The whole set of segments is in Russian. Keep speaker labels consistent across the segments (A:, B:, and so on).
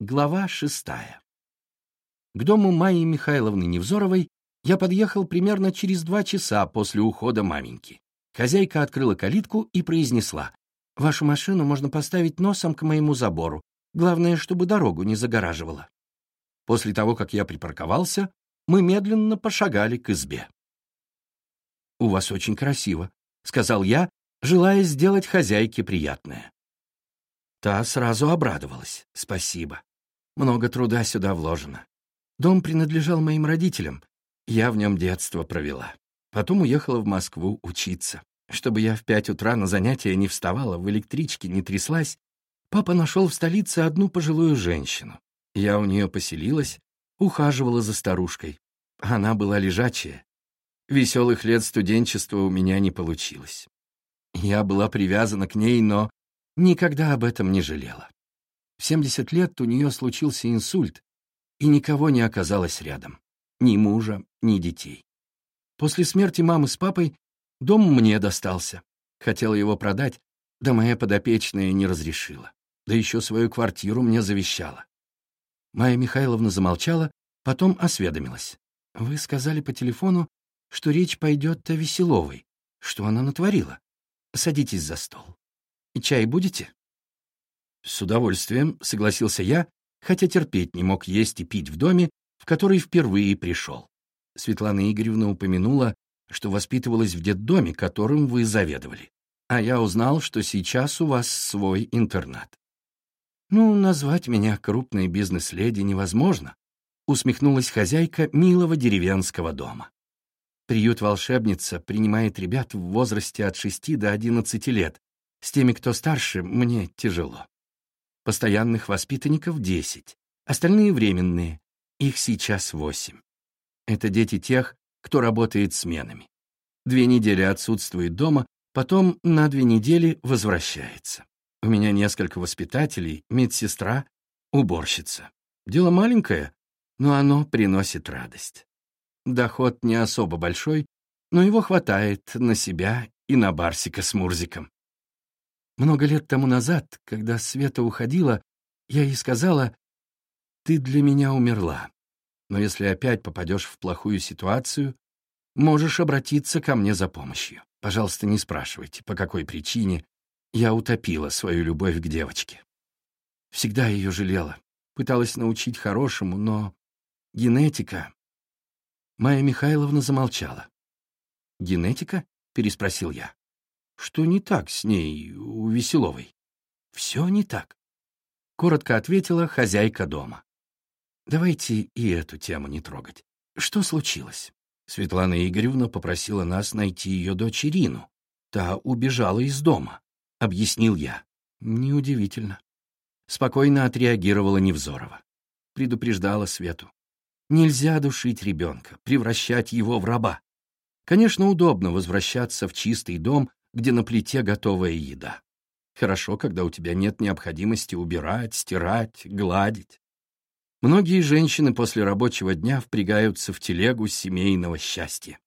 A: Глава шестая. К дому Майи Михайловны Невзоровой я подъехал примерно через два часа после ухода маменьки. Хозяйка открыла калитку и произнесла. «Вашу машину можно поставить носом к моему забору. Главное, чтобы дорогу не загораживала». После того, как я припарковался, мы медленно пошагали к избе. «У вас очень красиво», — сказал я, желая сделать хозяйке приятное. Та сразу обрадовалась. «Спасибо. Много труда сюда вложено. Дом принадлежал моим родителям. Я в нем детство провела. Потом уехала в Москву учиться. Чтобы я в пять утра на занятия не вставала, в электричке не тряслась, папа нашел в столице одну пожилую женщину. Я у нее поселилась, ухаживала за старушкой. Она была лежачая. Веселых лет студенчества у меня не получилось. Я была привязана к ней, но никогда об этом не жалела. В 70 лет у нее случился инсульт, и никого не оказалось рядом. Ни мужа, ни детей. После смерти мамы с папой дом мне достался. Хотела его продать, да моя подопечная не разрешила. Да еще свою квартиру мне завещала. Майя Михайловна замолчала, потом осведомилась. «Вы сказали по телефону, что речь пойдет о Веселовой. Что она натворила? Садитесь за стол. Чай будете?» С удовольствием согласился я, хотя терпеть не мог есть и пить в доме, в который впервые пришел. Светлана Игоревна упомянула, что воспитывалась в детдоме, которым вы заведовали. А я узнал, что сейчас у вас свой интернат. «Ну, назвать меня крупной бизнес-леди невозможно», усмехнулась хозяйка милого деревенского дома. Приют «Волшебница» принимает ребят в возрасте от 6 до 11 лет. С теми, кто старше, мне тяжело. Постоянных воспитанников — 10, остальные — временные. Их сейчас 8. Это дети тех, кто работает сменами. Две недели отсутствует дома, потом на две недели возвращается. У меня несколько воспитателей, медсестра, уборщица. Дело маленькое, но оно приносит радость. Доход не особо большой, но его хватает на себя и на Барсика с Мурзиком. Много лет тому назад, когда Света уходила, я ей сказала, «Ты для меня умерла, но если опять попадешь в плохую ситуацию, можешь обратиться ко мне за помощью. Пожалуйста, не спрашивайте, по какой причине я утопила свою любовь к девочке. Всегда ее жалела, пыталась научить хорошему, но генетика... Майя Михайловна замолчала. «Генетика?» — переспросил я. «Что не так с ней, у Веселовой?» «Все не так», — коротко ответила хозяйка дома. «Давайте и эту тему не трогать. Что случилось?» Светлана Игоревна попросила нас найти ее дочь Ирину. Та убежала из дома. — объяснил я. Неудивительно. Спокойно отреагировала Невзорова. Предупреждала Свету. Нельзя душить ребенка, превращать его в раба. Конечно, удобно возвращаться в чистый дом, где на плите готовая еда. Хорошо, когда у тебя нет необходимости убирать, стирать, гладить. Многие женщины после рабочего дня впрягаются в телегу семейного счастья.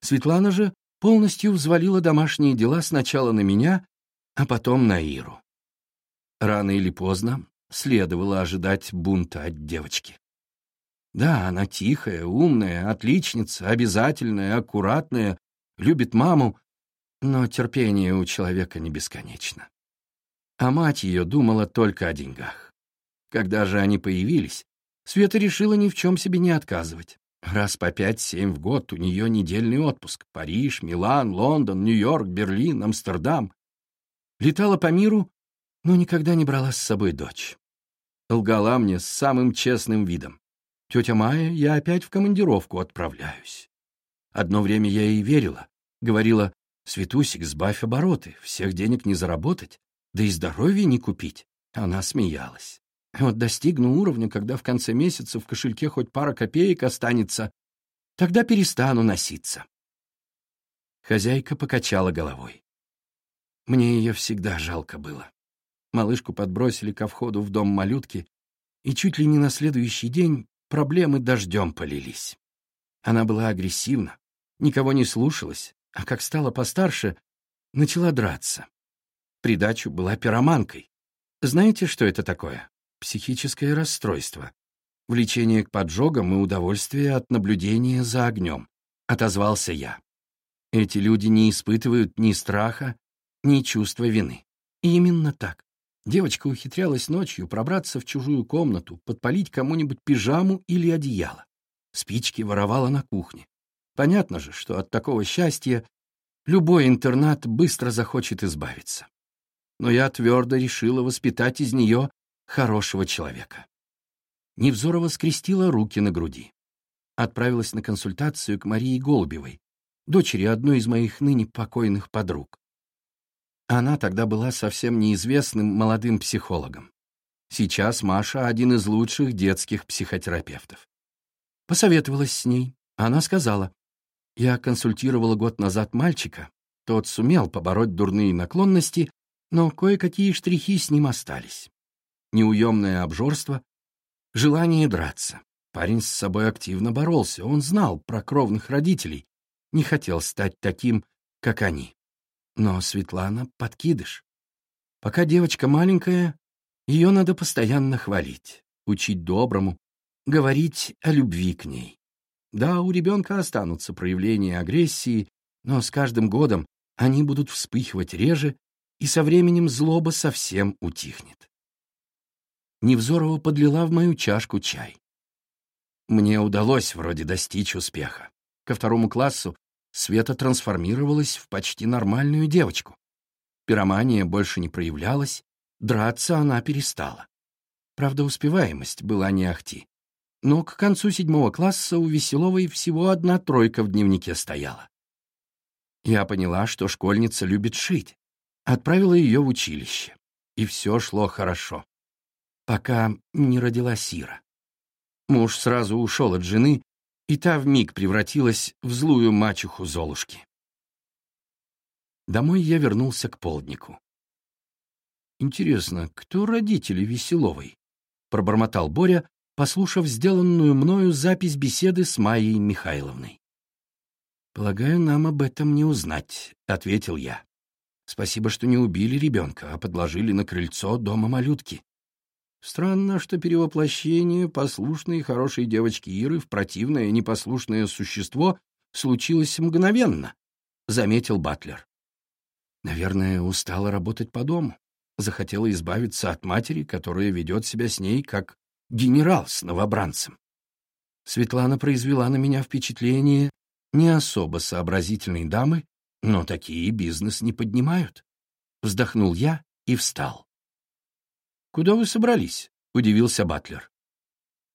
A: Светлана же полностью взвалила домашние дела сначала на меня, а потом на Иру. Рано или поздно следовало ожидать бунта от девочки. Да, она тихая, умная, отличница, обязательная, аккуратная, любит маму, но терпение у человека не бесконечно. А мать ее думала только о деньгах. Когда же они появились, Света решила ни в чем себе не отказывать. Раз по пять-семь в год у нее недельный отпуск. Париж, Милан, Лондон, Нью-Йорк, Берлин, Амстердам. Летала по миру, но никогда не брала с собой дочь. Лгала мне с самым честным видом. «Тетя Майя, я опять в командировку отправляюсь». Одно время я ей верила. Говорила, «Светусик, сбавь обороты, всех денег не заработать, да и здоровье не купить». Она смеялась. Вот достигну уровня, когда в конце месяца в кошельке хоть пара копеек останется, тогда перестану носиться. Хозяйка покачала головой. Мне ее всегда жалко было. Малышку подбросили ко входу в дом малютки, и чуть ли не на следующий день проблемы дождем полились. Она была агрессивна, никого не слушалась, а как стала постарше, начала драться. Придачу была пироманкой. Знаете, что это такое? психическое расстройство, влечение к поджогам и удовольствие от наблюдения за огнем, отозвался я. Эти люди не испытывают ни страха, ни чувства вины. И именно так. Девочка ухитрялась ночью пробраться в чужую комнату, подпалить кому-нибудь пижаму или одеяло. Спички воровала на кухне. Понятно же, что от такого счастья любой интернат быстро захочет избавиться. Но я твердо решила воспитать из нее хорошего человека. Невзорова скрестила руки на груди. Отправилась на консультацию к Марии Голубевой, дочери одной из моих ныне покойных подруг. Она тогда была совсем неизвестным молодым психологом. Сейчас Маша — один из лучших детских психотерапевтов. Посоветовалась с ней. Она сказала, «Я консультировала год назад мальчика. Тот сумел побороть дурные наклонности, но кое-какие штрихи с ним остались. Неуемное обжорство, желание драться. Парень с собой активно боролся, он знал про кровных родителей, не хотел стать таким, как они. Но Светлана — подкидыш. Пока девочка маленькая, ее надо постоянно хвалить, учить доброму, говорить о любви к ней. Да, у ребенка останутся проявления агрессии, но с каждым годом они будут вспыхивать реже, и со временем злоба совсем утихнет. Невзорова подлила в мою чашку чай. Мне удалось вроде достичь успеха. Ко второму классу Света трансформировалась в почти нормальную девочку. Пиромания больше не проявлялась, драться она перестала. Правда, успеваемость была не ахти. Но к концу седьмого класса у Веселовой всего одна тройка в дневнике стояла. Я поняла, что школьница любит шить. Отправила ее в училище. И все шло хорошо. Пока не родила Сира. Муж сразу ушел от жены, и та вмиг превратилась в злую мачеху Золушки. Домой я вернулся к полднику. «Интересно, кто родители Веселовой?» — пробормотал Боря, послушав сделанную мною запись беседы с Майей Михайловной. «Полагаю, нам об этом не узнать», — ответил я. «Спасибо, что не убили ребенка, а подложили на крыльцо дома малютки. Странно, что перевоплощение послушной и хорошей девочки Иры в противное непослушное существо случилось мгновенно, — заметил Батлер. Наверное, устала работать по дому. Захотела избавиться от матери, которая ведет себя с ней как генерал с новобранцем. Светлана произвела на меня впечатление не особо сообразительной дамы, но такие бизнес не поднимают. Вздохнул я и встал. «Куда вы собрались?» — удивился Батлер.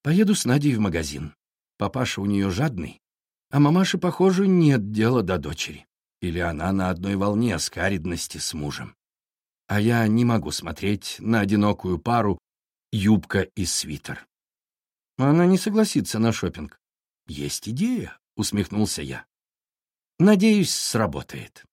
A: «Поеду с Надей в магазин. Папаша у нее жадный, а мамаше, похоже, нет дела до дочери. Или она на одной волне скаридности с мужем. А я не могу смотреть на одинокую пару юбка и свитер. Она не согласится на шопинг. Есть идея, усмехнулся я. Надеюсь, сработает.